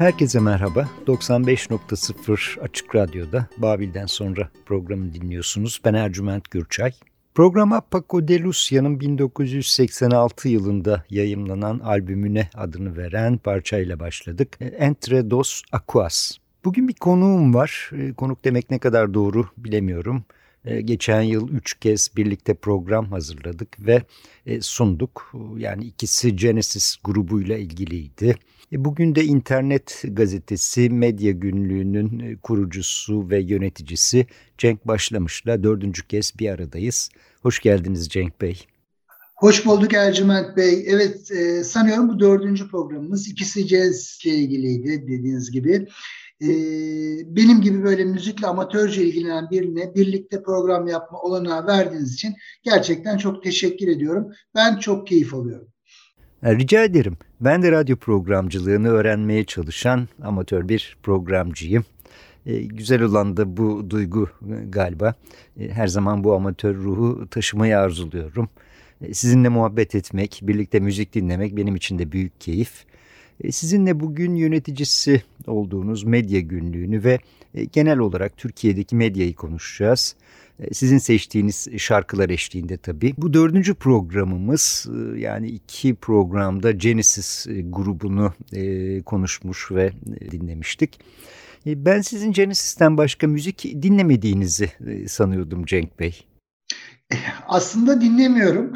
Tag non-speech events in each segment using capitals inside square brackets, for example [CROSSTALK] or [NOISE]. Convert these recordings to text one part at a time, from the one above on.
Herkese merhaba. 95.0 Açık Radyo'da Babil'den sonra programı dinliyorsunuz. Ben Ercüment Gürçay. Programa Paco de Lucia'nın 1986 yılında yayımlanan albümüne adını veren parçayla başladık. Entre dos Aquas. Bugün bir konuğum var. E, konuk demek ne kadar doğru bilemiyorum. E, geçen yıl üç kez birlikte program hazırladık ve e, sunduk. Yani ikisi Genesis grubuyla ilgiliydi. Bugün de internet gazetesi Medya Günlüğü'nün kurucusu ve yöneticisi Cenk Başlamış'la dördüncü kez bir aradayız. Hoş geldiniz Cenk Bey. Hoş bulduk Ercüment Bey. Evet e, sanıyorum bu dördüncü programımız. İkisi caz ilgiliydi dediğiniz gibi. E, benim gibi böyle müzikle amatörce ilgilenen birine birlikte program yapma olanağı verdiğiniz için gerçekten çok teşekkür ediyorum. Ben çok keyif alıyorum. Rica ederim. Ben de radyo programcılığını öğrenmeye çalışan amatör bir programcıyım. E, güzel olan da bu duygu e, galiba. E, her zaman bu amatör ruhu taşımayı arzuluyorum. E, sizinle muhabbet etmek, birlikte müzik dinlemek benim için de büyük keyif. E, sizinle bugün yöneticisi olduğunuz medya günlüğünü ve e, genel olarak Türkiye'deki medyayı konuşacağız. E, sizin seçtiğiniz şarkılar eşliğinde tabii. Bu dördüncü programımız yani iki programda Genesis grubunu konuşmuş ve dinlemiştik. Ben sizin Genesis'ten başka müzik dinlemediğinizi sanıyordum Cenk Bey. Aslında dinlemiyorum.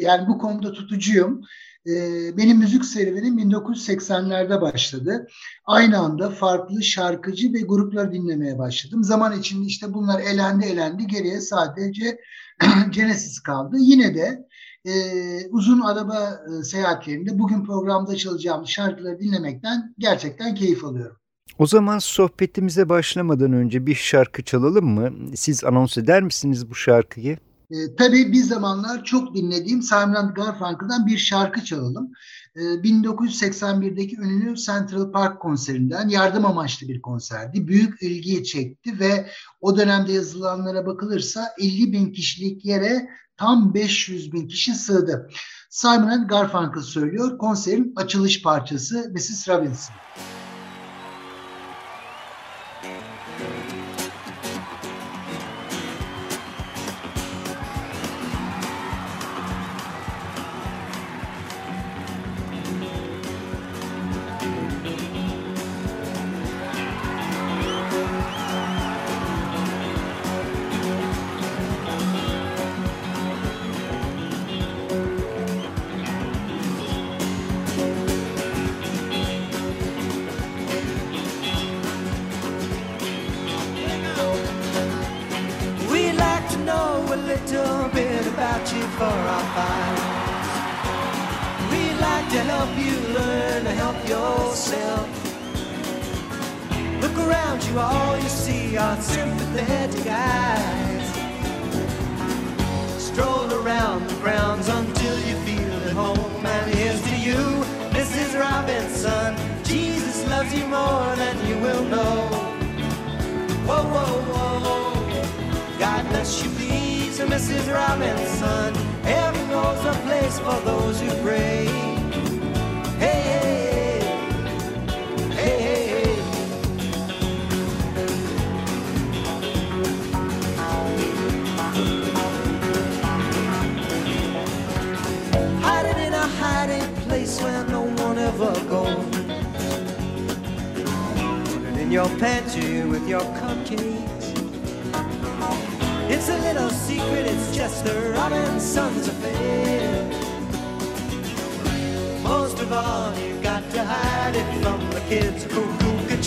Yani bu konuda tutucuyum. Ee, benim müzik serüvenim 1980'lerde başladı. Aynı anda farklı şarkıcı ve gruplar dinlemeye başladım. Zaman içinde işte bunlar elendi elendi geriye sadece [CLEARS THROAT] Genesis kaldı. Yine de e, uzun araba e, seyahatlerinde bugün programda çalacağım şarkıları dinlemekten gerçekten keyif alıyorum. O zaman sohbetimize başlamadan önce bir şarkı çalalım mı? Siz anons eder misiniz bu şarkıyı? E, tabii bir zamanlar çok dinlediğim Simon Garfunkel'dan bir şarkı çalalım. E, 1981'deki ünlü Central Park konserinden yardım amaçlı bir konserdi. Büyük ilgiyi çekti ve o dönemde yazılanlara bakılırsa 50 bin kişilik yere tam 500 bin kişi sığdı. Simon Garfunkel söylüyor konserin açılış parçası Mrs. Robinson.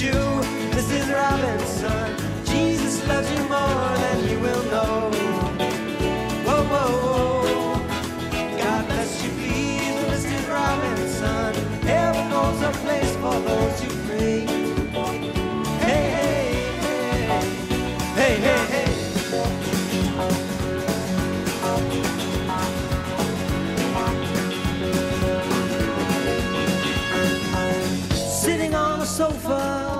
You. Mrs. Robinson, Jesus loves you more than you will know. Whoa, whoa, whoa. God bless you, please, Mrs. Robinson. Heaven a place for sofa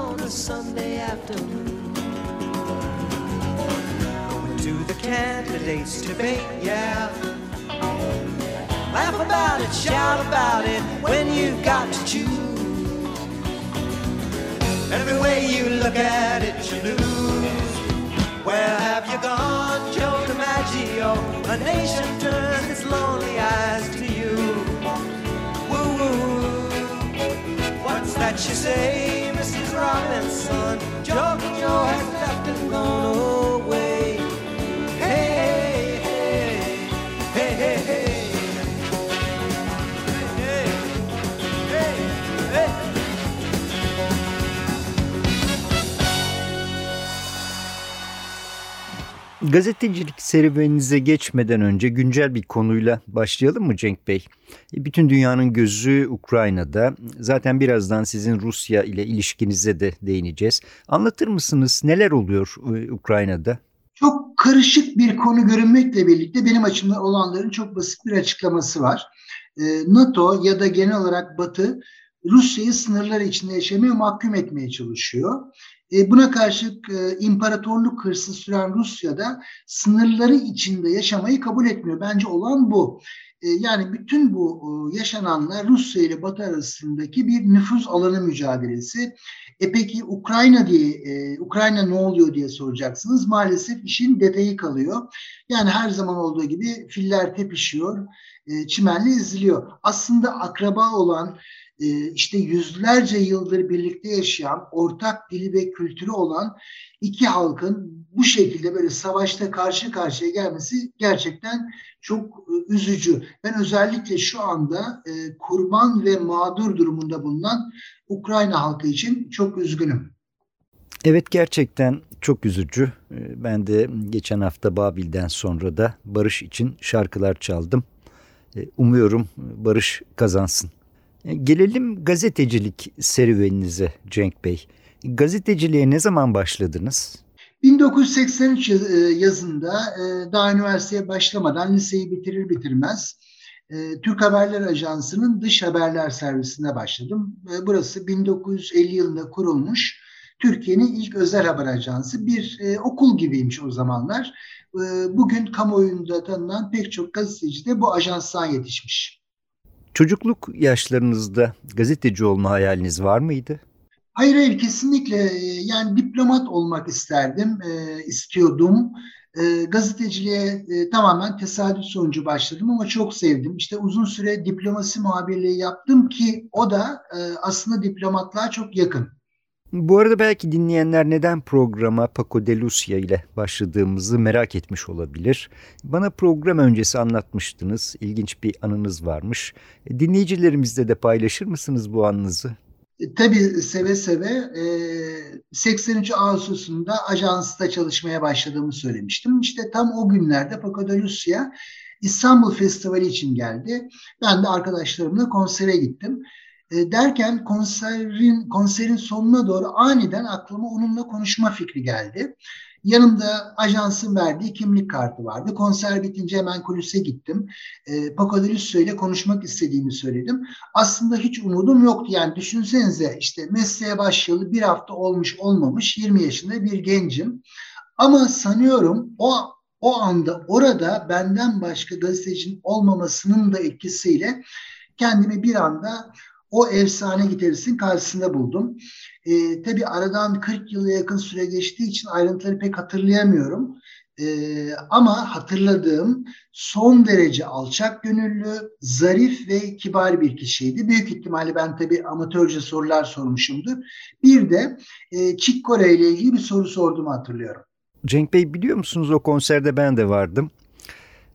on a Sunday afternoon. Going to the candidates debate, yeah. Laugh about it, shout about it when you've got to choose. Every way you look at it, you lose. Where have you gone, Joe DiMaggio? A nation turns its lonely eyes to that you say, Mrs. Robinson? Joe Joe has left and gone away. Gazetecilik serüveninize geçmeden önce güncel bir konuyla başlayalım mı Cenk Bey? E, Bütün dünyanın gözü Ukrayna'da. Zaten birazdan sizin Rusya ile ilişkinize de değineceğiz. Anlatır mısınız neler oluyor e, Ukrayna'da? Çok karışık bir konu görünmekle birlikte benim açımdan olanların çok basit bir açıklaması var. Ee, NATO ya da genel olarak Batı Rusya'yı sınırları içinde yaşamaya mahkum etmeye çalışıyor. E, buna karşılık e, imparatorluk hırsı süren Rusya'da sınırları içinde yaşamayı kabul etmiyor. Bence olan bu. E, yani bütün bu yaşananlar Rusya ile Batı arasındaki bir nüfuz alanı mücadelesi. E peki Ukrayna diye Ukrayna ne oluyor diye soracaksınız. Maalesef işin detayı kalıyor. Yani her zaman olduğu gibi filler tepişiyor, çimenle izliyor. Aslında akraba olan işte yüzlerce yıldır birlikte yaşayan, ortak dili ve kültürü olan iki halkın bu şekilde böyle savaşta karşı karşıya gelmesi gerçekten çok e, üzücü. Ben özellikle şu anda e, kurban ve mağdur durumunda bulunan Ukrayna halkı için çok üzgünüm. Evet gerçekten çok üzücü. E, Ben de geçen hafta Babil'den sonra da barış için şarkılar çaldım. E, Umuyorum barış kazansın. E, Gelelim gazetecilik serüveninize Cenk Bey. Gazeteciliğe ne zaman başladınız? 1983 yaz- e, yazında e, daha üniversiteye başlamadan liseyi bitirir bitirmez Türk Haberler Ajansı'nın dış haberler servisine başladım. Burası 1950 yılında kurulmuş Türkiye'nin ilk özel haber ajansı. Bir okul gibiymiş o zamanlar. Bugün kamuoyunda tanınan pek çok gazeteci de bu ajanstan yetişmiş. Çocukluk yaşlarınızda gazeteci olma hayaliniz var mıydı? Hayır hayır kesinlikle e, yani diplomat olmak isterdim, e, istiyordum. E, gazeteciliğe e, tamamen tesadüf sonucu başladım ama çok sevdim. İşte uzun süre diplomasi muhabirliği yaptım ki o da e, aslında diplomatlığa çok yakın. Bu arada belki dinleyenler neden programa Paco de Lucia ile başladığımızı merak etmiş olabilir. Bana program öncesi anlatmıştınız. İlginç bir anınız varmış. E, Dinleyicilerimizle de paylaşır mısınız bu anınızı? E, tabii seve seve e, 83 Ağustos'unda ajansta çalışmaya başladığımı söylemiştim. İşte tam o günlerde Paco de Lucia İstanbul Festivali için geldi. Ben de arkadaşlarımla konsere gittim. E, derken konserin konserin sonuna doğru aniden aklıma onunla konuşma fikri geldi. Yanımda ajansın verdiği kimlik kartı vardı. Konser bitince hemen kulise gittim. E, Paco de Lucia ile konuşmak istediğimi söyledim. Aslında hiç umudum yoktu. Yani düşünsenize işte mesleğe başlayalı bir hafta olmuş olmamış 20 yaşında bir gencim. Ama sanıyorum o o anda orada benden başka gazetecinin olmamasının da etkisiyle kendimi bir anda o efsane gitaristin karşısında buldum. Ee, tabii aradan 40 yıla yakın süre geçtiği için ayrıntıları pek hatırlayamıyorum. Ee, ama hatırladığım son derece alçak gönüllü, zarif ve kibar bir kişiydi. Büyük ihtimalle ben tabii amatörce sorular sormuşumdur. Bir de e, Chick Corea ile ilgili bir soru sorduğumu hatırlıyorum. Cenk Bey biliyor musunuz o konserde ben de vardım.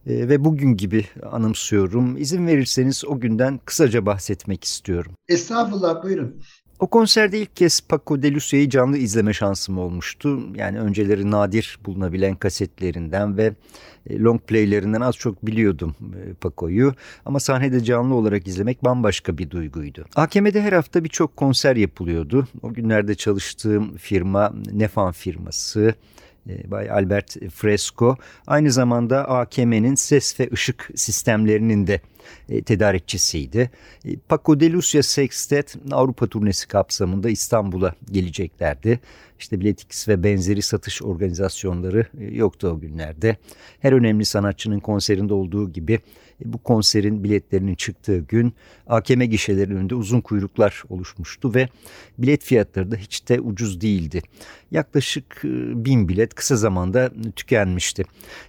E, ve bugün gibi anımsıyorum. İzin verirseniz o günden kısaca bahsetmek istiyorum. Estağfurullah buyurun. O konserde ilk kez Paco de Lucia'yı canlı izleme şansım olmuştu. Yani önceleri nadir bulunabilen kasetlerinden ve e, long playlerinden az çok biliyordum e, Paco'yu. Ama sahnede canlı olarak izlemek bambaşka bir duyguydu. AKM'de her hafta birçok konser yapılıyordu. O günlerde çalıştığım firma Nefan firması. E, Bay Albert Fresco aynı zamanda AKM'nin ses ve ışık sistemlerinin de e, tedarikçisiydi. E, Paco de Lucia Sextet Avrupa turnesi kapsamında İstanbul'a geleceklerdi. İşte Biletix ve benzeri satış organizasyonları yoktu o günlerde. Her önemli sanatçının konserinde olduğu gibi bu konserin biletlerinin çıktığı gün AKM gişelerinin önünde uzun kuyruklar oluşmuştu ve bilet fiyatları da hiç de ucuz değildi. Yaklaşık e, bin bilet kısa zamanda tükenmişti.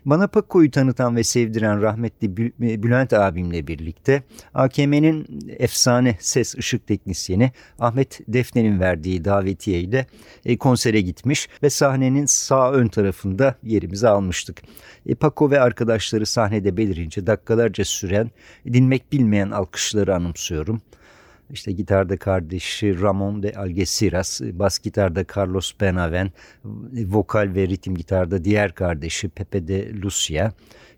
Bana Pako'yu tanıtan ve sevdiren rahmetli e, Bülent abimle birlikte AKM'nin efsane ses ışık teknisyeni Ahmet Defne'nin verdiği davetiyeyle konsere gitmiş ve sahnenin sağ ön tarafında yerimizi almıştık. Paco ve arkadaşları sahnede belirince dakikalarca süren, dinmek bilmeyen alkışları anımsıyorum. İşte gitarda kardeşi Ramon de Algeciras, bas gitarda Carlos Benaven, vokal ve ritim gitarda diğer kardeşi Pepe de Lucia,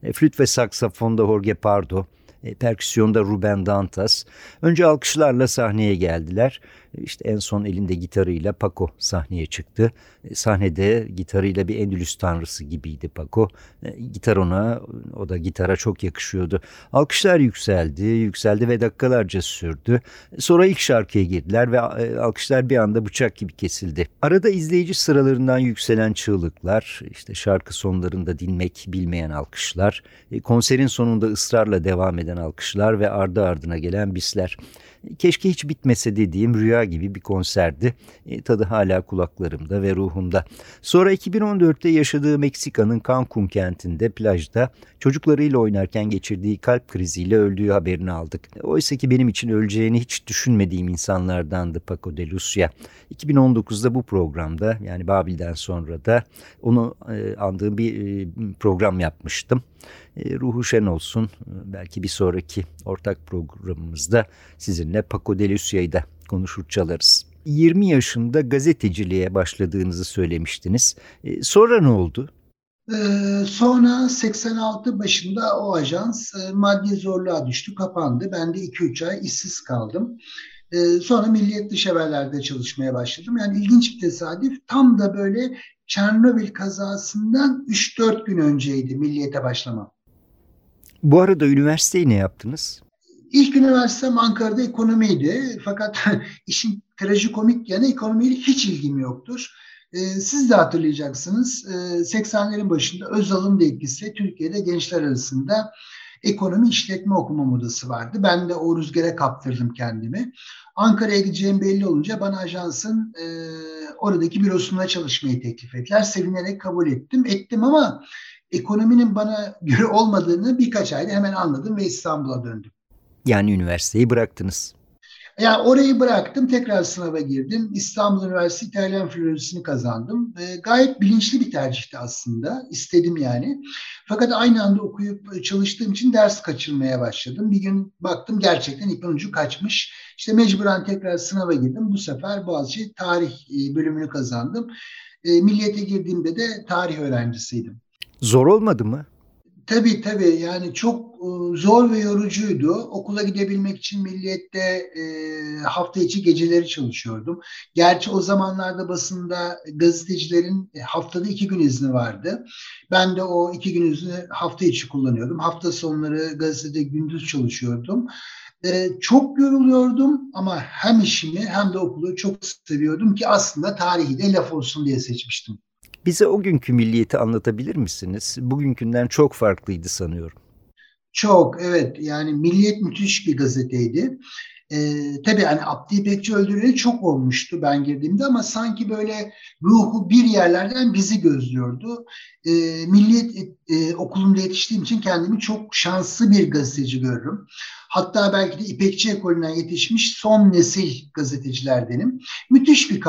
e, flüt ve saksafonda Jorge Pardo, e, perküsyonda Ruben Dantas. Önce alkışlarla sahneye geldiler. İşte en son elinde gitarıyla Paco sahneye çıktı. E, sahnede gitarıyla bir Endülüs tanrısı gibiydi Paco. E, gitar ona, o da gitara çok yakışıyordu. Alkışlar yükseldi, yükseldi ve dakikalarca sürdü. Sonra ilk şarkıya girdiler ve e, alkışlar bir anda bıçak gibi kesildi. Arada izleyici sıralarından yükselen çığlıklar, işte şarkı sonlarında dinmek bilmeyen alkışlar, konserin sonunda ısrarla devam eden alkışlar ve ardı ardına gelen bisler. Keşke hiç bitmese dediğim rüya gibi bir konserdi. E, tadı hala kulaklarımda ve ruhumda. Sonra 2014'te yaşadığı Meksika'nın Cancun kentinde plajda çocuklarıyla oynarken geçirdiği kalp kriziyle öldüğü haberini aldık. Oysa ki benim için öleceğini hiç düşünmediğim insanlardandı Paco de Lucia. 2019'da bu programda yani Babil'den sonra da onu e, andığım bir e, program yapmıştım. E, ruhu şen olsun. Belki bir sonraki ortak programımızda sizinle Paco de Lucia'yı da konuşur çalarız. 20 yaşında gazeteciliğe başladığınızı söylemiştiniz. E, sonra ne oldu? Sonra 86 başında o ajans e, maddi zorluğa düştü, kapandı. Ben de 2-3 ay işsiz kaldım. Sonra Milliyet Dış Haberler'de çalışmaya başladım. Yani ilginç bir tesadüf. Tam da böyle Çernobil kazasından 3-4 gün önceydi Milliyet'e başlamam. Bu arada üniversiteyi ne yaptınız? İlk üniversitem Ankara'da ekonomiydi. Fakat [LAUGHS] işin trajikomik yanı ekonomiyle hiç ilgim yoktur. Ee, siz de hatırlayacaksınız 80'lerin başında Özal'ın da etkisi Türkiye'de gençler arasında ekonomi işletme okuma modası vardı. Ben de o rüzgara kaptırdım kendimi. Ankara'ya gideceğim belli olunca bana ajansın e, oradaki bürosunda çalışmayı teklif ettiler. Sevinerek kabul ettim. Ettim ama ekonominin bana [LAUGHS] göre olmadığını birkaç ayda hemen anladım ve İstanbul'a döndüm. Yani üniversiteyi bıraktınız. Yani orayı bıraktım, tekrar sınava girdim. İstanbul Üniversitesi İtalyan Filolojisini kazandım. E, gayet bilinçli bir tercihti aslında. İstedim yani. Fakat aynı anda okuyup çalıştığım için ders kaçırmaya başladım. Bir gün baktım gerçekten ipin ucu kaçmış. İşte mecburen tekrar sınava girdim. Bu sefer Boğaziçi tarih e, bölümünü kazandım. E, milliyete girdiğimde de tarih öğrencisiydim. Zor olmadı mı? Tabii tabii yani çok zor ve yorucuydu. Okula gidebilmek için milliyette e, hafta içi geceleri çalışıyordum. Gerçi o zamanlarda basında gazetecilerin e, haftada iki gün izni vardı. Ben de o iki gün izni hafta içi kullanıyordum. Hafta sonları gazetede gündüz çalışıyordum. E, çok yoruluyordum ama hem işimi hem de okulu çok seviyordum ki aslında tarihi de laf olsun diye seçmiştim. Bize o günkü milliyeti anlatabilir misiniz? Bugünkünden çok farklıydı sanıyorum. Çok evet yani Milliyet müthiş bir gazeteydi. Ee, tabii hani Abdi İpekçi öldürüleli çok olmuştu ben girdiğimde ama sanki böyle ruhu bir yerlerden bizi gözlüyordu. Ee, Milliyet e, okulunda yetiştiğim için kendimi çok şanslı bir gazeteci görürüm. Hatta belki de İpekçi ekolünden yetişmiş son nesil gazetecilerdenim. Müthiş bir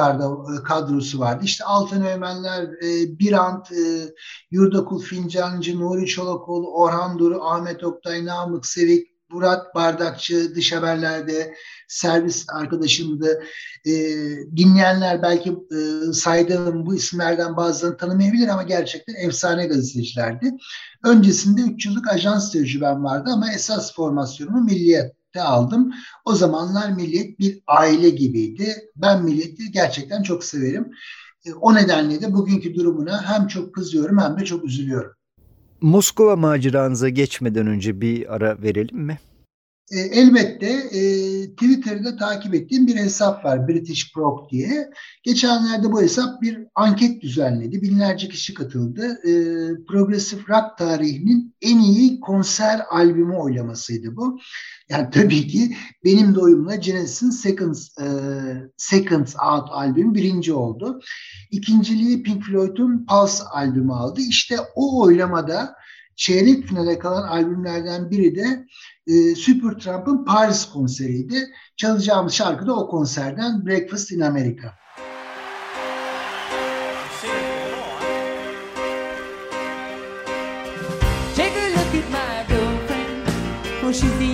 kadrosu vardı. İşte Altan Öğmenler, e, Birant, e, Yurdakul Fincancı, Nuri Çolakoğlu, Orhan Duru, Ahmet Oktay, Namık Sevik, Murat Bardakçı dış haberlerde servis arkadaşımdı. E, dinleyenler belki e, saydığım bu isimlerden bazılarını tanımayabilir ama gerçekten efsane gazetecilerdi. Öncesinde 3 yıllık ajans tecrübem vardı ama esas formasyonumu Milliyet'te aldım. O zamanlar Milliyet bir aile gibiydi. Ben Milliyet'i gerçekten çok severim. E, o nedenle de bugünkü durumuna hem çok kızıyorum hem de çok üzülüyorum. Moskova maceranıza geçmeden önce bir ara verelim mi? E, elbette e, Twitter'da takip ettiğim bir hesap var British Prog diye. Geçenlerde bu hesap bir anket düzenledi. Binlerce kişi katıldı. E, Progressive Rock tarihinin en iyi konser albümü oylamasıydı bu. Yani [LAUGHS] tabii ki benim de oyumla Genesis'in Seconds, e, Seconds Out albümü birinci oldu. İkinciliği Pink Floyd'un Pulse albümü aldı. İşte o oylamada çeyrek finale kalan albümlerden biri de e, Supertramp'ın Paris konseriydi. Çalacağımız şarkı da o konserden Breakfast in America. Take a look at my girlfriend. Oh, she's the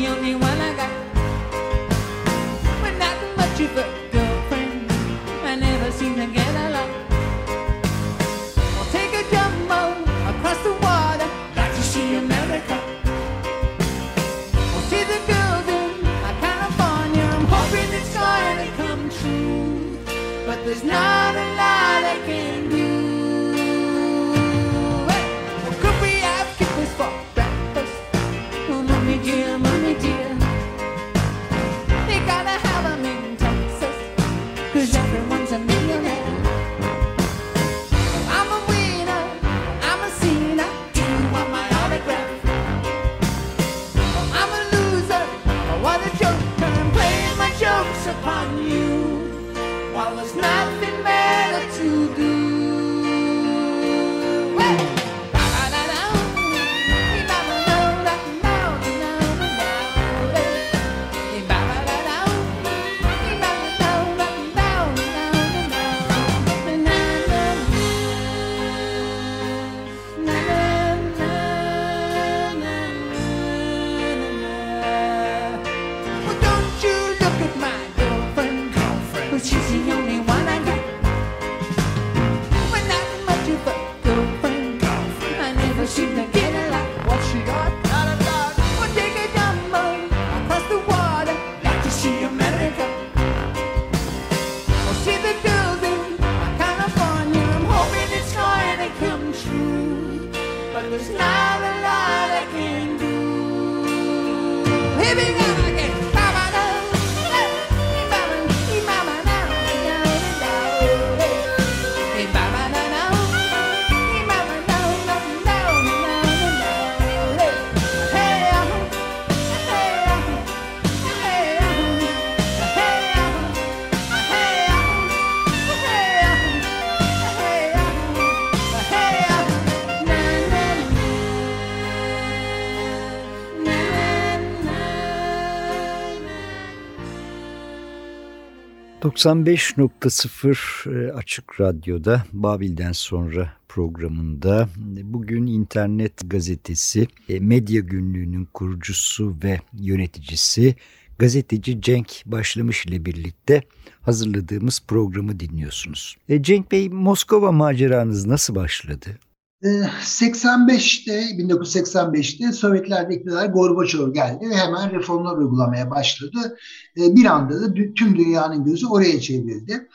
95.0 e, Açık Radyo'da Babil'den sonra programında bugün internet gazetesi e, Medya Günlüğü'nün kurucusu ve yöneticisi gazeteci Cenk Başlamış ile birlikte hazırladığımız programı dinliyorsunuz. E, Cenk Bey Moskova maceranız nasıl başladı? Ee, 85'te 1985'te Sovyetlerde iktidar Gorbaçov geldi ve hemen reformlar uygulamaya başladı. Ee, Bir anda da tüm dünyanın gözü oraya çevrildi.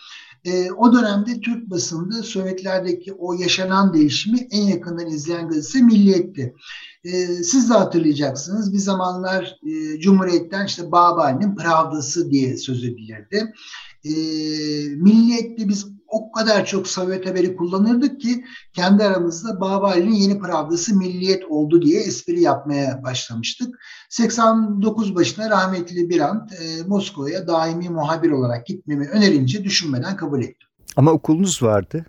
Ee, O dönemde Türk basında Sovyetlerdeki o yaşanan değişimi en yakından izleyen gazetesi Milliyet'ti. Ee, Siz de hatırlayacaksınız bir zamanlar e, Cumhuriyet'ten işte Babali'nin Pravdası diye söz edilirdi. Milliyet'te biz o kadar çok Sovyet haberi kullanırdık ki kendi aramızda Babali'nin yeni Pravdası Milliyet oldu diye espri yapmaya başlamıştık. 89 başına rahmetli Birant e, Moskova'ya daimi muhabir olarak gitmemi önerince düşünmeden kabul ettim. Ama okulunuz vardı.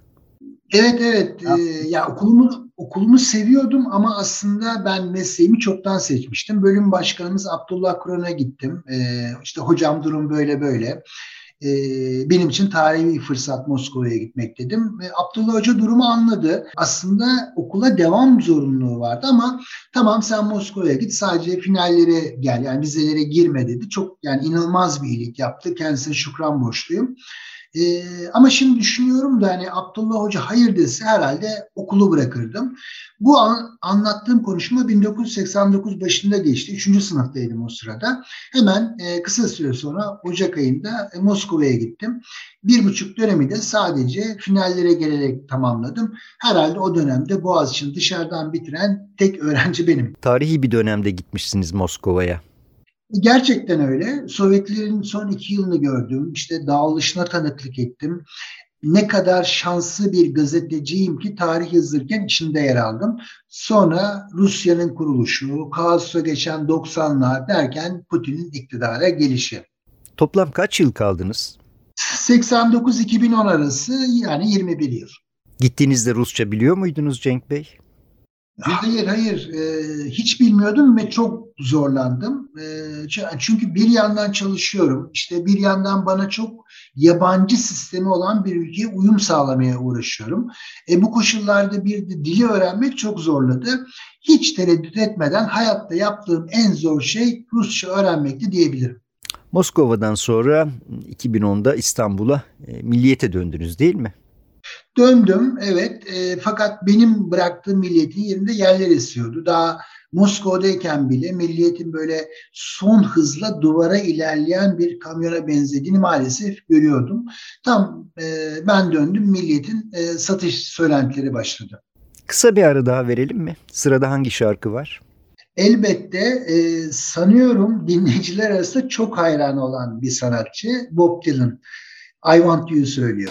Evet evet e, ya okulumu okulumu seviyordum ama aslında ben mesleğimi çoktan seçmiştim. Bölüm başkanımız Abdullah Kur'an'a gittim. E, işte hocam durum böyle böyle. E, benim için tarihi bir fırsat Moskova'ya gitmek dedim. Ve Abdullah Hoca durumu anladı. Aslında okula devam zorunluluğu vardı ama tamam sen Moskova'ya git sadece finallere gel yani vizelere girme dedi. Çok yani inanılmaz bir iyilik yaptı. Kendisine şükran borçluyum. Ee, ama şimdi düşünüyorum da hani Abdullah Hoca hayır dese herhalde okulu bırakırdım. Bu an, anlattığım konuşma 1989 başında geçti. Üçüncü sınıftaydım o sırada. Hemen e, kısa süre sonra Ocak ayında e, Moskova'ya gittim. Bir buçuk dönemi de sadece finallere gelerek tamamladım. Herhalde o dönemde Boğaziçi'ni dışarıdan bitiren tek öğrenci benim. Tarihi bir dönemde gitmişsiniz Moskova'ya. Gerçekten öyle. Sovyetlerin son iki yılını gördüm. İşte dağılışına tanıklık ettim. Ne kadar şanslı bir gazeteciyim ki tarih yazırken içinde yer aldım. Sonra Rusya'nın kuruluşu, kaosa geçen 90'lar derken Putin'in iktidara gelişi. Toplam kaç yıl kaldınız? 89-2010 arası yani 21 yıl. Gittiğinizde Rusça biliyor muydunuz Cenk Bey? Hayır hayır e, hiç bilmiyordum ve çok zorlandım. E, çünkü bir yandan çalışıyorum işte bir yandan bana çok yabancı sistemi olan bir ülkeye uyum sağlamaya uğraşıyorum. E, bu koşullarda bir de dili öğrenmek çok zorladı. Hiç tereddüt etmeden hayatta yaptığım en zor şey Rusça öğrenmekti diyebilirim. Moskova'dan sonra 2010'da İstanbul'a e, milliyete döndünüz değil mi? Döndüm evet e, fakat benim bıraktığım milliyetin yerinde yerler esiyordu. Daha Moskova'dayken bile milliyetin böyle son hızla duvara ilerleyen bir kamyona benzediğini maalesef görüyordum. Tam e, ben döndüm milliyetin e, satış söylentileri başladı. Kısa bir ara daha verelim mi? Sırada hangi şarkı var? Elbette e, sanıyorum dinleyiciler arasında çok hayran olan bir sanatçı Bob Dylan. I Want You söylüyor.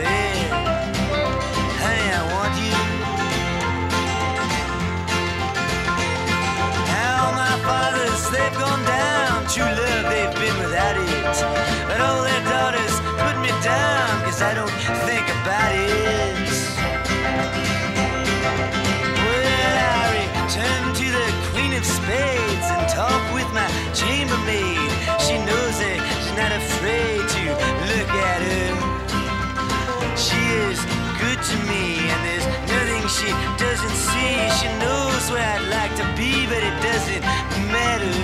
she doesn't see. She knows where I'd like to be, but it doesn't matter.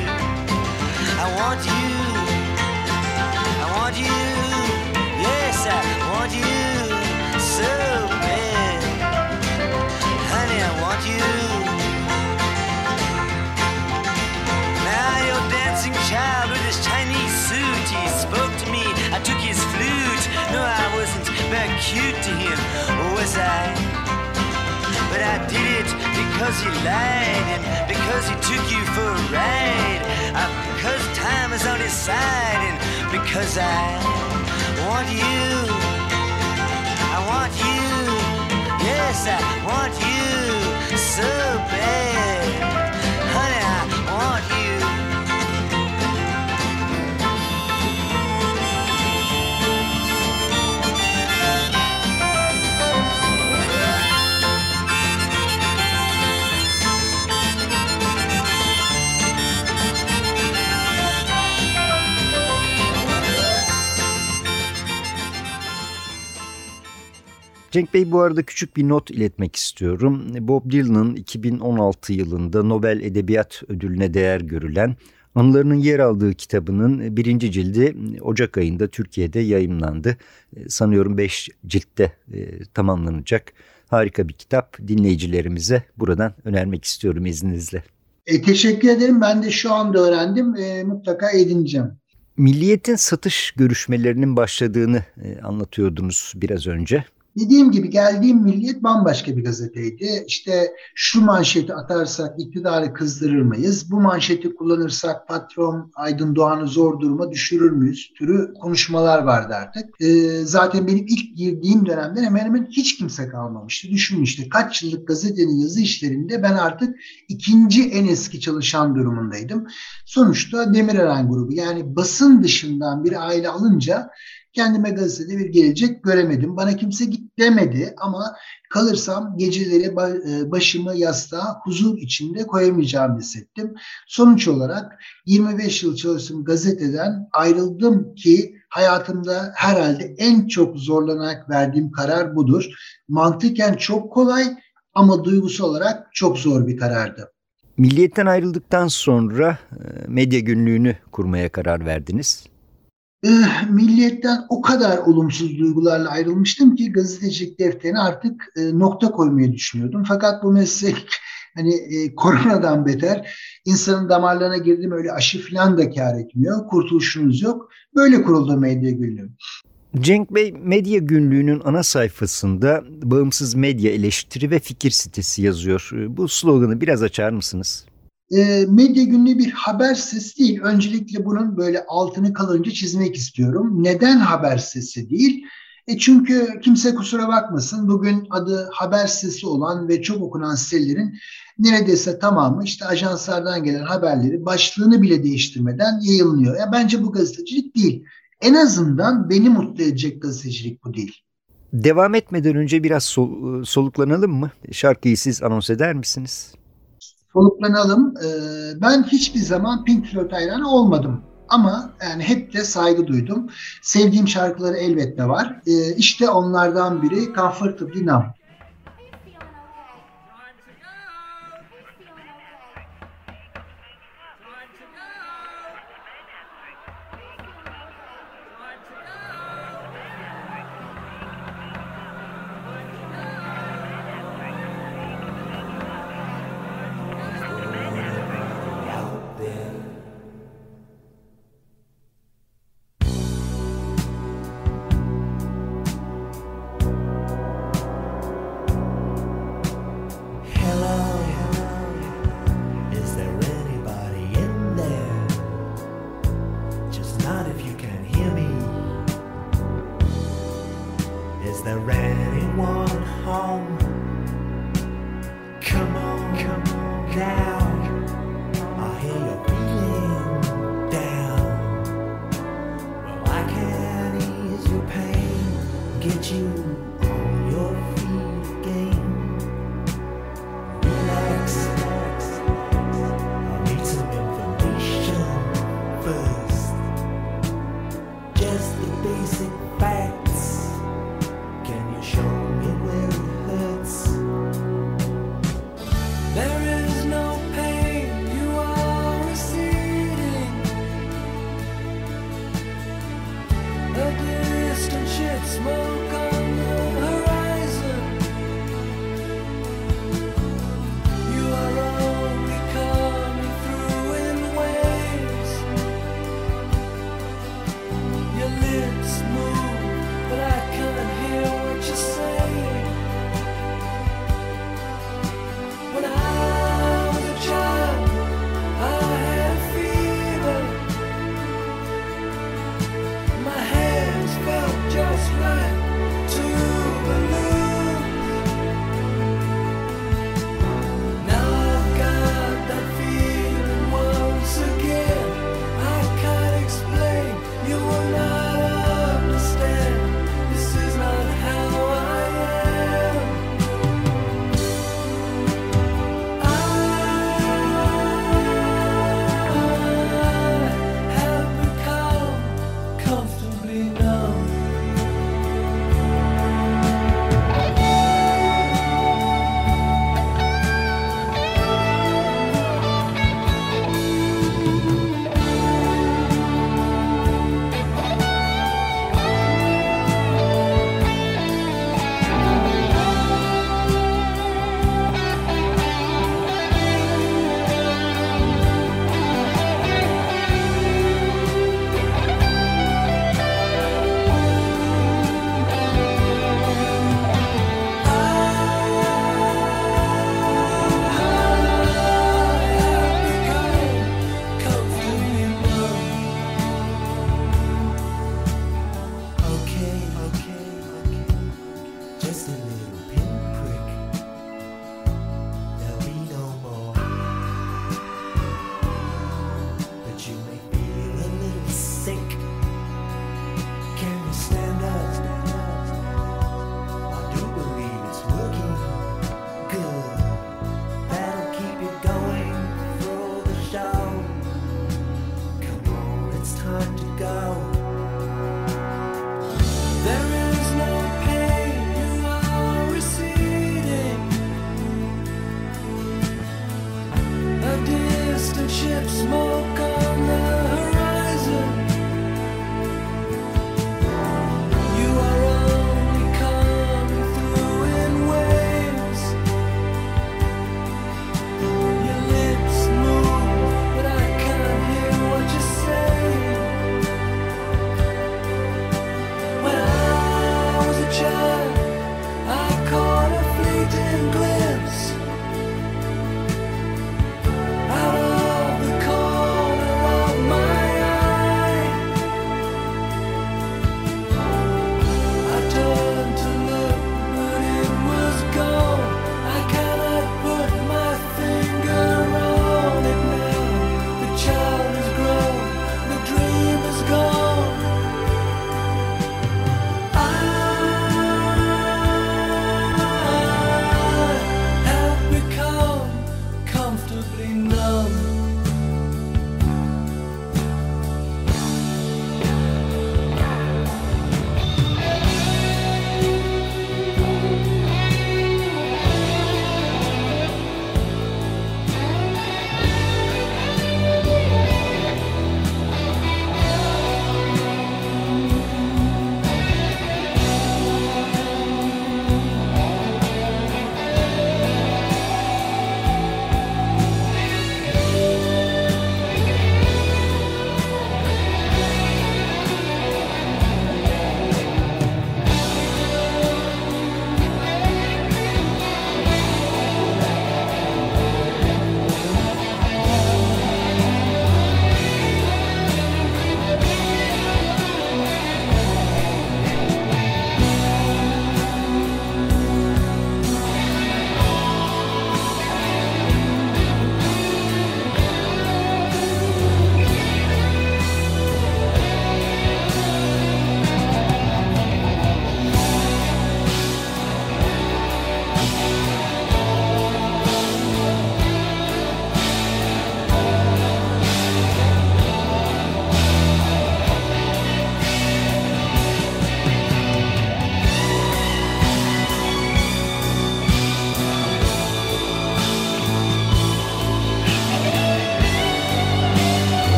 I want you. I want you. Yes, I want you so bad. Honey, I want you. Now you're dancing child with his Chinese suit. He spoke to me. I took his flute. No, I wasn't very cute to him, was I? But I did it because he lied and because he took you for a ride. Uh, because time is on his side and because I want you. I want you. Yes, I want you so bad. Cenk Bey bu arada küçük bir not iletmek istiyorum. Bob Dylan'ın 2016 yılında Nobel Edebiyat Ödülüne değer görülen anılarının yer aldığı kitabının birinci cildi Ocak ayında Türkiye'de yayımlandı. Sanıyorum beş ciltte e, tamamlanacak. Harika bir kitap dinleyicilerimize buradan önermek istiyorum izninizle. E, teşekkür ederim. Ben de şu anda öğrendim. E, mutlaka edineceğim. Milliyetin satış görüşmelerinin başladığını e, anlatıyordunuz biraz önce. Dediğim gibi geldiğim Milliyet bambaşka bir gazeteydi. İşte şu manşeti atarsak iktidarı kızdırır mıyız? Bu manşeti kullanırsak patron Aydın Doğan'ı zor duruma düşürür müyüz? Türü konuşmalar vardı artık. Ee, zaten benim ilk girdiğim dönemde hemen hemen hiç kimse kalmamıştı. Düşünün işte kaç yıllık gazetenin yazı işlerinde ben artık ikinci en eski çalışan durumundaydım. Sonuçta Demirören grubu yani basın dışından bir aile alınca kendime gazetede bir gelecek göremedim. Bana kimse git demedi ama kalırsam geceleri e, başımı yastığa huzur içinde koyamayacağımı hissettim. Sonuç olarak 25 yıl çalıştığım gazeteden ayrıldım ki hayatımda herhalde en çok zorlanarak verdiğim karar budur. Mantıken çok kolay ama duygusu olarak çok zor bir karardı. Milliyetten ayrıldıktan sonra e, medya günlüğünü kurmaya karar verdiniz. Eh, milliyetten o kadar olumsuz duygularla ayrılmıştım ki gazetecilik defterine artık e, nokta koymayı düşünüyordum. Fakat bu meslek [LAUGHS] hani e, koronadan beter insanın damarlarına girdim öyle aşı falan da kar etmiyor. Kurtuluşunuz yok. Böyle kuruldu medya günlüğü. Cenk Bey Medya Günlüğü'nün ana sayfasında bağımsız medya eleştiri ve fikir sitesi yazıyor. Bu sloganı biraz açar mısınız? E, medya günlüğü bir haber sesi değil. Öncelikle bunun böyle altını kalınca çizmek istiyorum. Neden haber sesi değil? E çünkü kimse kusura bakmasın bugün adı haber sesi olan ve çok okunan sitelerin neredeyse tamamı işte ajanslardan gelen haberleri başlığını bile değiştirmeden yayınlıyor. Ya bence bu gazetecilik değil. En azından beni mutlu edecek gazetecilik bu değil. Devam etmeden önce biraz sol, soluklanalım mı? Şarkıyı siz anons eder misiniz? Soluklanalım. E, ben hiçbir zaman Pink Floyd hayranı olmadım. Ama yani hep de saygı duydum. Sevdiğim şarkıları elbette var. E, işte onlardan biri Comfortably Numb.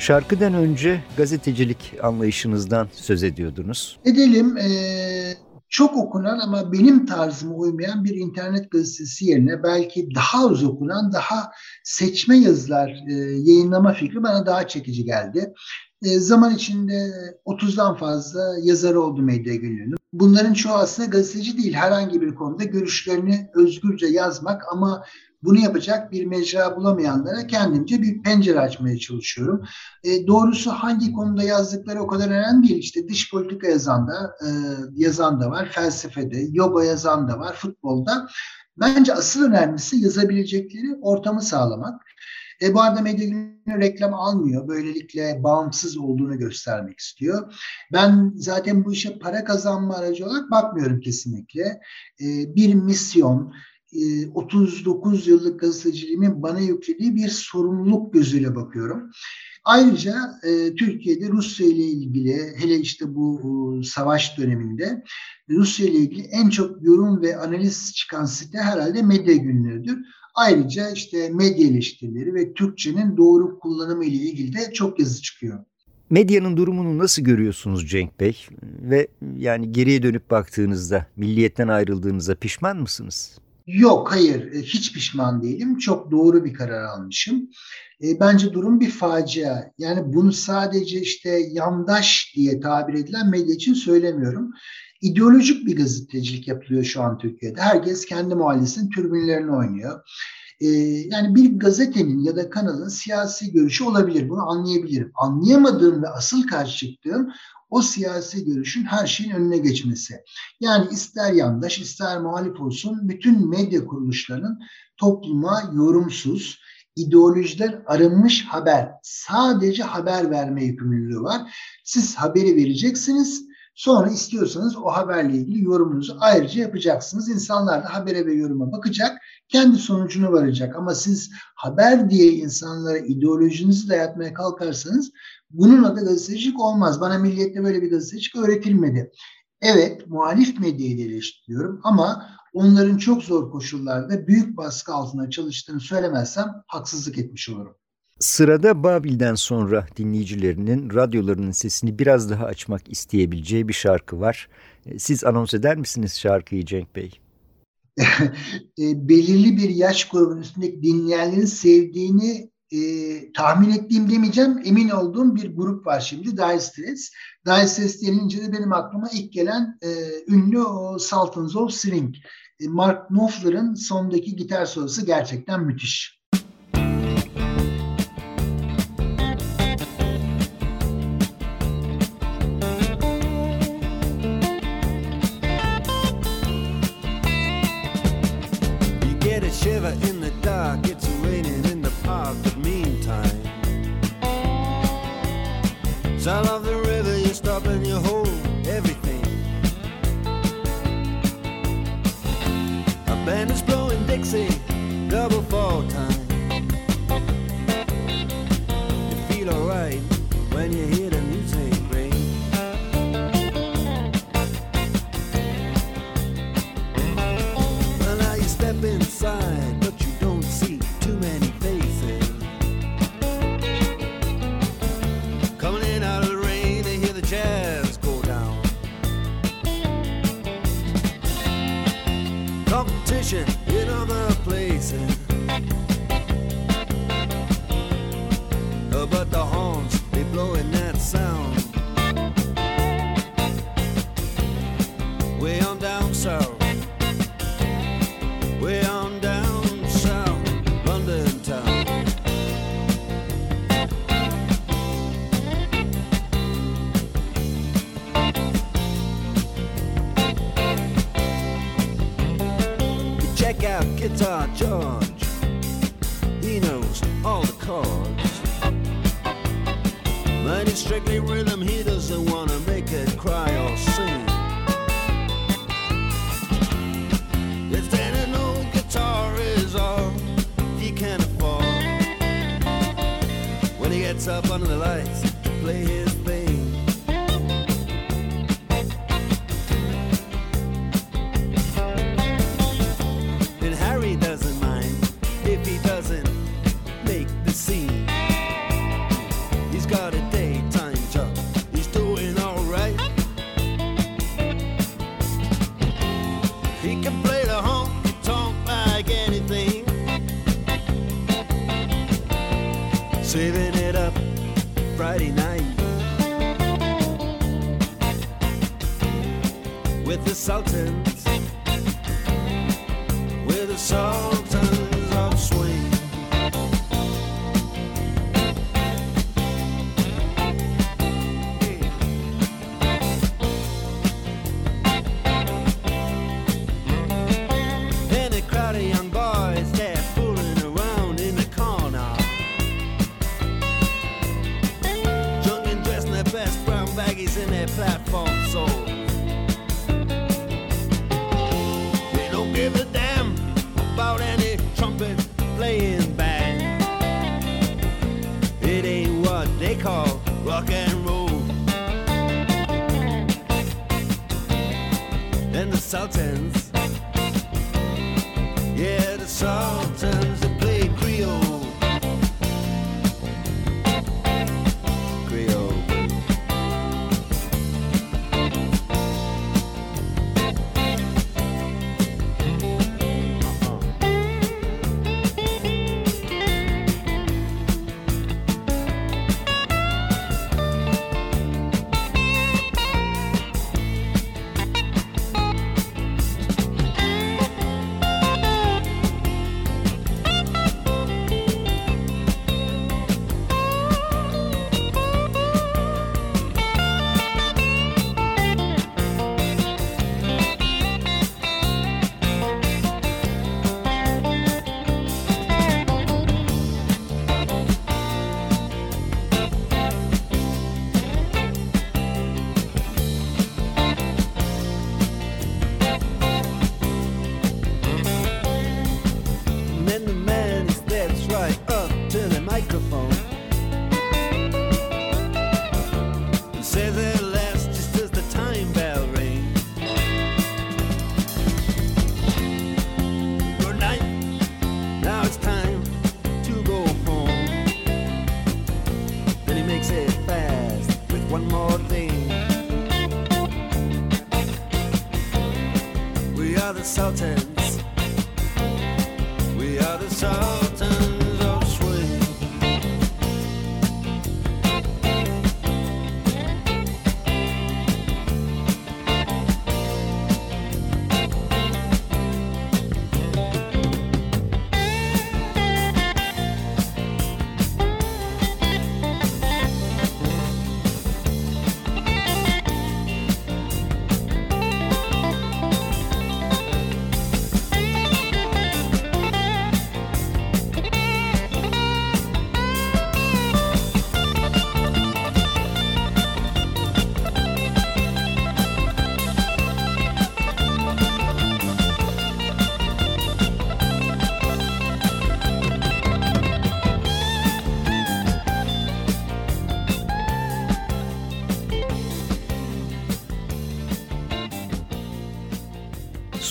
Şarkıdan önce gazetecilik anlayışınızdan söz ediyordunuz. Edelim eee, çok okunan ama benim tarzıma uymayan bir internet gazetesi yerine belki daha az okunan, daha seçme yazılar eee, yayınlama fikri bana daha çekici geldi. Eee, zaman içinde 30'dan fazla yazar oldu medya günlüğünün. Bunların çoğu aslında gazeteci değil, herhangi bir konuda görüşlerini özgürce yazmak ama bunu yapacak bir mecra bulamayanlara kendimce bir pencere açmaya çalışıyorum. E, doğrusu hangi konuda yazdıkları o kadar önemli değil. İşte dış politika yazan da, e, yazan da var, felsefede, yoga yazan da var, futbolda. Bence asıl önemlisi yazabilecekleri ortamı sağlamak. E, bu arada medya reklam almıyor. Böylelikle bağımsız olduğunu göstermek istiyor. Ben zaten bu işe para kazanma aracı olarak bakmıyorum kesinlikle. E, bir misyon, 39 yıllık gazeteciliğimin bana yüklediği bir sorumluluk gözüyle bakıyorum. Ayrıca e, Türkiye'de Rusya ile ilgili hele işte bu e, savaş döneminde Rusya ile ilgili en çok yorum ve analiz çıkan site herhalde medya günlüğüdür. Ayrıca işte medya eleştirileri ve Türkçenin doğru kullanımı ile ilgili de çok yazı çıkıyor. Medyanın durumunu nasıl görüyorsunuz Cenk Bey? Ve yani geriye dönüp baktığınızda milliyetten ayrıldığınıza pişman mısınız? Yok, hayır, e, hiç pişman değilim. Çok doğru bir karar almışım. E, bence durum bir facia. Yani bunu sadece işte yandaş diye tabir edilen medya için söylemiyorum. İdeolojik bir gazetecilik yapılıyor şu an Türkiye'de. Herkes kendi mahallesinin türbinlerini oynuyor. E, yani bir gazetenin ya da kanalın siyasi görüşü olabilir. Bunu anlayabilirim. Anlayamadığım ve asıl karşı çıktığım o siyasi görüşün her şeyin önüne geçmesi. Yani ister yandaş ister muhalif olsun bütün medya kuruluşlarının topluma yorumsuz, ideolojiler arınmış haber, sadece haber verme yükümlülüğü var. Siz haberi vereceksiniz, sonra istiyorsanız o haberle ilgili yorumunuzu ayrıca yapacaksınız. İnsanlar da habere ve yoruma bakacak, kendi sonucunu varacak. Ama siz haber diye insanlara ideolojinizi dayatmaya kalkarsanız bunun adı gazetecilik olmaz. Bana milliyette böyle bir gazetecilik öğretilmedi. Evet, muhalif medyayı eleştiriyorum ama onların çok zor koşullarda büyük baskı altında çalıştığını söylemezsem haksızlık etmiş olurum. Sırada Babil'den sonra dinleyicilerinin radyolarının sesini biraz daha açmak isteyebileceği bir şarkı var. Siz anons eder misiniz şarkıyı Cenk Bey? E, belirli bir yaş grubunun üstündeki dinleyenlerin sevdiğini e, tahmin ettiğim demeyeceğim emin olduğum bir grup var şimdi Dire Straits. Dire Straits denilince de benim aklıma ilk gelen e, ünlü o Sultans of Swing. E, Mark Knopfler'ın sondaki gitar solosu gerçekten müthiş. When you hear with the Sultans, with the Sultans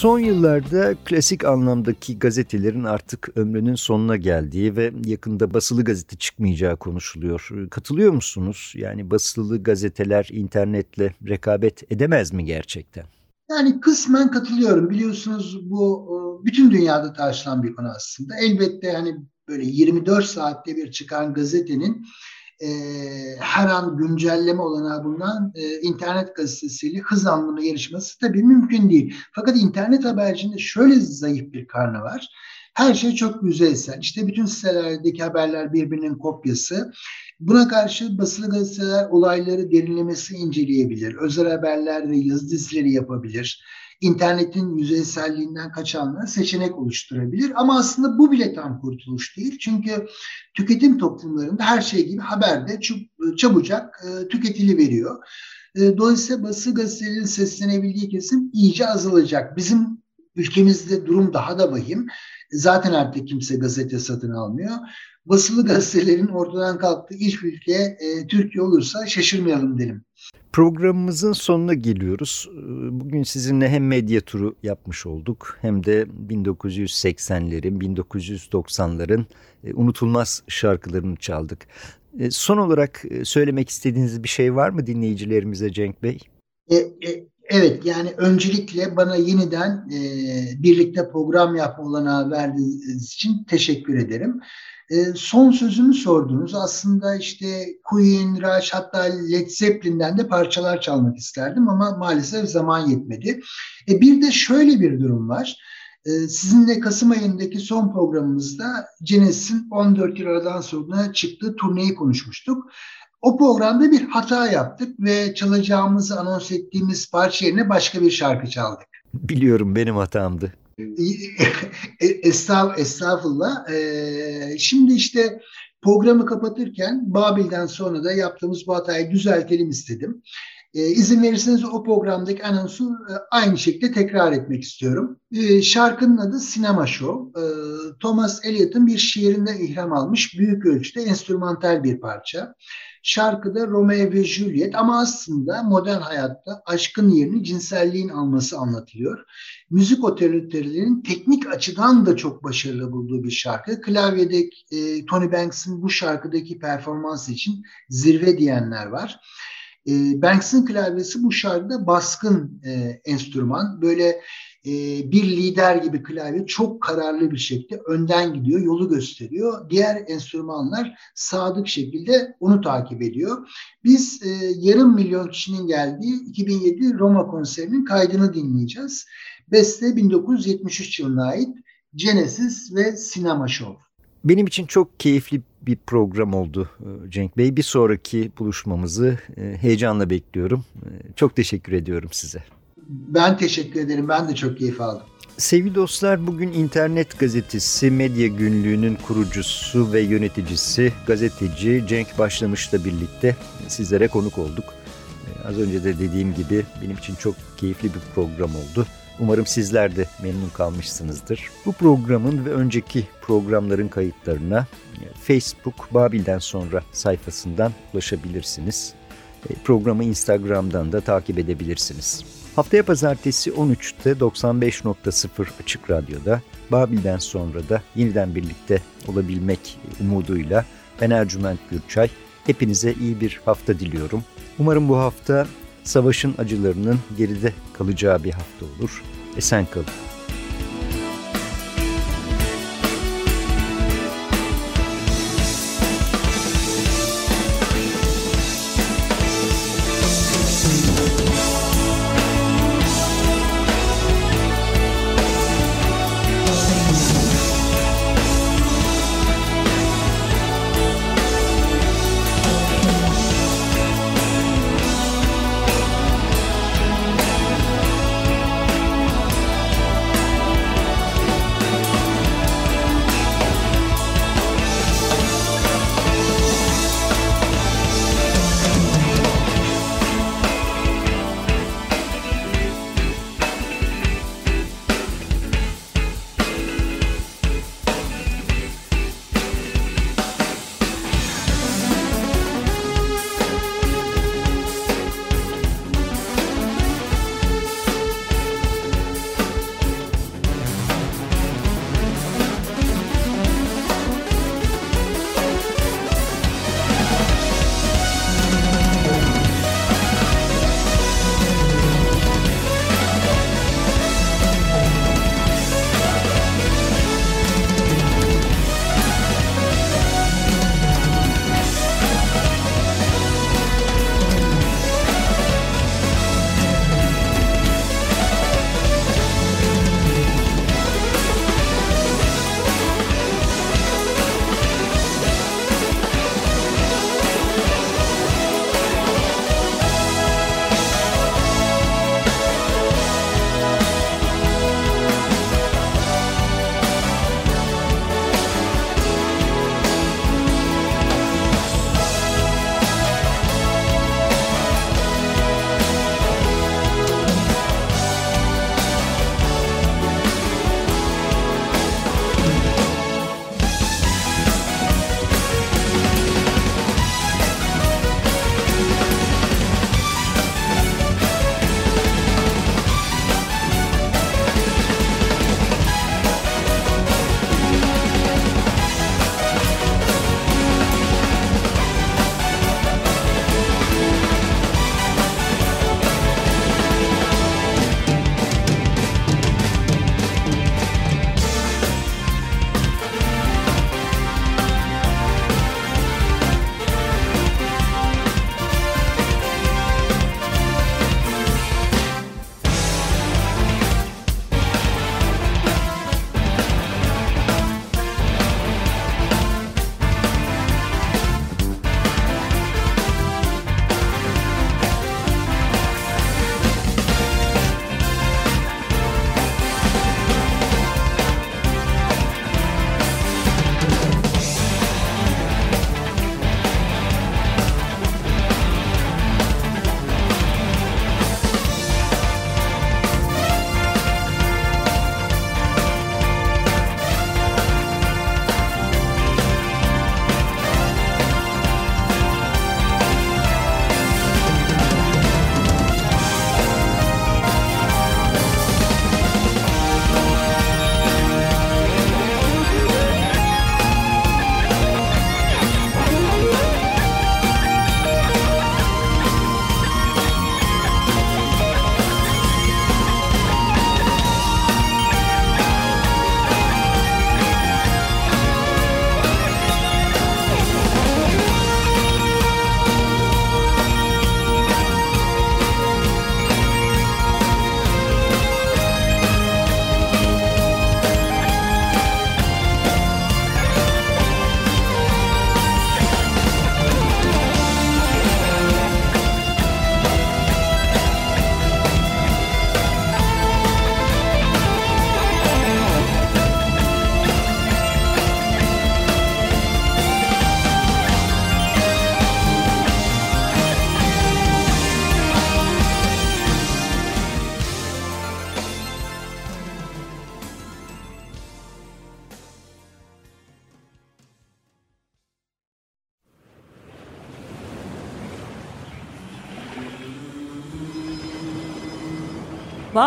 Son yıllarda klasik anlamdaki gazetelerin artık ömrünün sonuna geldiği ve yakında basılı gazete çıkmayacağı konuşuluyor. Katılıyor musunuz? Yani basılı gazeteler internetle rekabet edemez mi gerçekten? Yani kısmen katılıyorum. Biliyorsunuz bu e, bütün dünyada tartışılan bir konu aslında. Elbette yani böyle 24 saatte bir çıkan gazetenin e, her an güncelleme olanağı bulunan e, internet gazetesiyle hız anlamına yarışması tabii mümkün değil. Fakat internet habercinde şöyle zayıf bir karnı var. Her şey çok yüzeysel. İşte bütün sitelerdeki haberler birbirinin kopyası. Buna karşı basılı gazeteler olayları derinlemesi inceleyebilir. Özel haberler ve yazı dizileri yapabilir. İnternetin yüzeyselliğinden kaçanlara seçenek oluşturabilir. Ama aslında bu bile tam kurtuluş değil. Çünkü tüketim toplumlarında her şey gibi haber de çabucak e, tüketili veriyor. E, dolayısıyla basılı gazetelerin seslenebildiği kesim iyice azalacak. Bizim ülkemizde durum daha da vahim. Zaten artık kimse gazete satın almıyor. Basılı gazetelerin ortadan kalktığı ilk ülke e, Türkiye olursa şaşırmayalım derim. Programımızın sonuna geliyoruz. Bugün sizinle hem medya turu yapmış olduk hem de 1980'lerin, 1990'ların e, unutulmaz şarkılarını çaldık. E, son olarak e, söylemek istediğiniz bir şey var mı dinleyicilerimize Cenk Bey? E, e, evet yani öncelikle bana yeniden e, birlikte program yapma olanağı verdiğiniz için teşekkür ederim. E, son sözümü sordunuz. Aslında işte Queen, Rush hatta Led Zeppelin'den de parçalar çalmak isterdim ama maalesef zaman yetmedi. E, bir de şöyle bir durum var. E, sizinle Kasım ayındaki son programımızda Genesis'in 14 yıl aradan sonra çıktığı turneyi konuşmuştuk. O programda bir hata yaptık ve çalacağımızı anons ettiğimiz parça yerine başka bir şarkı çaldık. Biliyorum benim hatamdı. Estağ, estağfurullah. Ee, şimdi işte programı kapatırken Babil'den sonra da yaptığımız bu hatayı düzeltelim istedim. Ee, izin verirseniz o programdaki anonsu e, aynı şekilde tekrar etmek istiyorum. Ee, şarkının adı Sinema Show. Ee, Thomas Eliot'ın bir şiirinden ilham almış büyük ölçüde enstrümantal bir parça. Şarkıda Romeo ve Juliet ama aslında modern hayatta aşkın yerini cinselliğin alması anlatılıyor. Müzik otoritelerinin teknik açıdan da çok başarılı bulduğu bir şarkı. Klavyede e, Tony Banks'ın bu şarkıdaki performansı için zirve diyenler var. E, Banks'ın klavyesi bu şarkıda baskın e, enstrüman. Böyle e, bir lider gibi klavye çok kararlı bir şekilde önden gidiyor, yolu gösteriyor. Diğer enstrümanlar sadık şekilde onu takip ediyor. Biz e, yarım milyon kişinin geldiği 2007 Roma konserinin kaydını dinleyeceğiz. Beste 1973 yılına ait Genesis ve Sinema Show. Benim için çok keyifli bir program oldu e, Cenk Bey. Bir sonraki buluşmamızı e, heyecanla bekliyorum. E, çok teşekkür ediyorum size. Ben teşekkür ederim. Ben de çok keyif aldım. Sevgili dostlar bugün internet gazetesi Medya Günlüğü'nün kurucusu ve yöneticisi gazeteci Cenk Başlamış'la birlikte sizlere konuk olduk. Az önce de dediğim gibi benim için çok keyifli bir program oldu. Umarım sizler de memnun kalmışsınızdır. Bu programın ve önceki programların kayıtlarına Facebook Babil'den sonra sayfasından ulaşabilirsiniz. E, programı Instagram'dan da takip edebilirsiniz. Haftaya pazartesi 13'te 95.0 Açık Radyo'da Babil'den sonra da yeniden birlikte olabilmek umuduyla ben Ercüment Gürçay Hepinize iyi bir hafta diliyorum. Umarım bu hafta savaşın acılarının geride kalacağı bir hafta olur. Esen kalın.